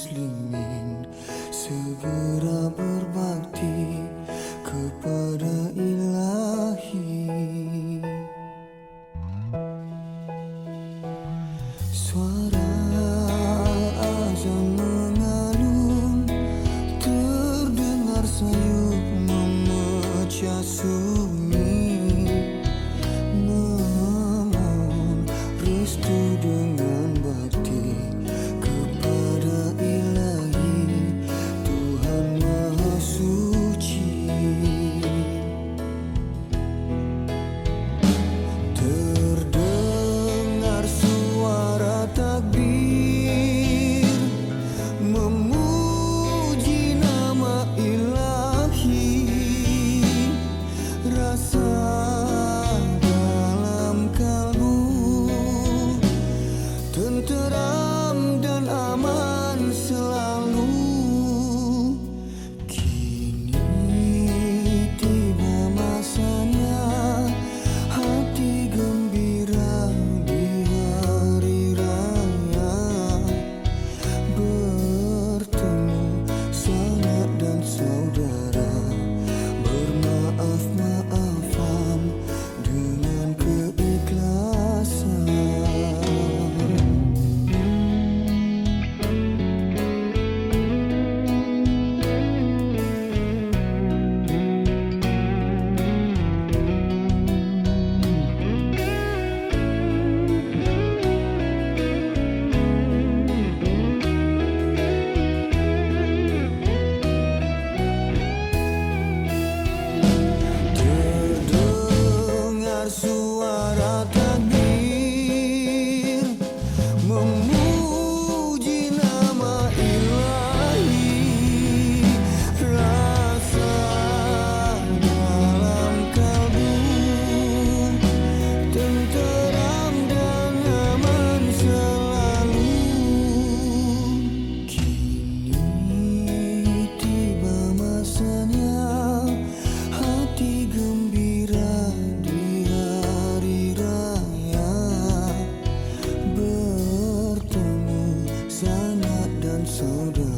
muslimin segera berbakti kepada ilahi. Suara azan mengalun terdengar sayup memecah suara Still. tudo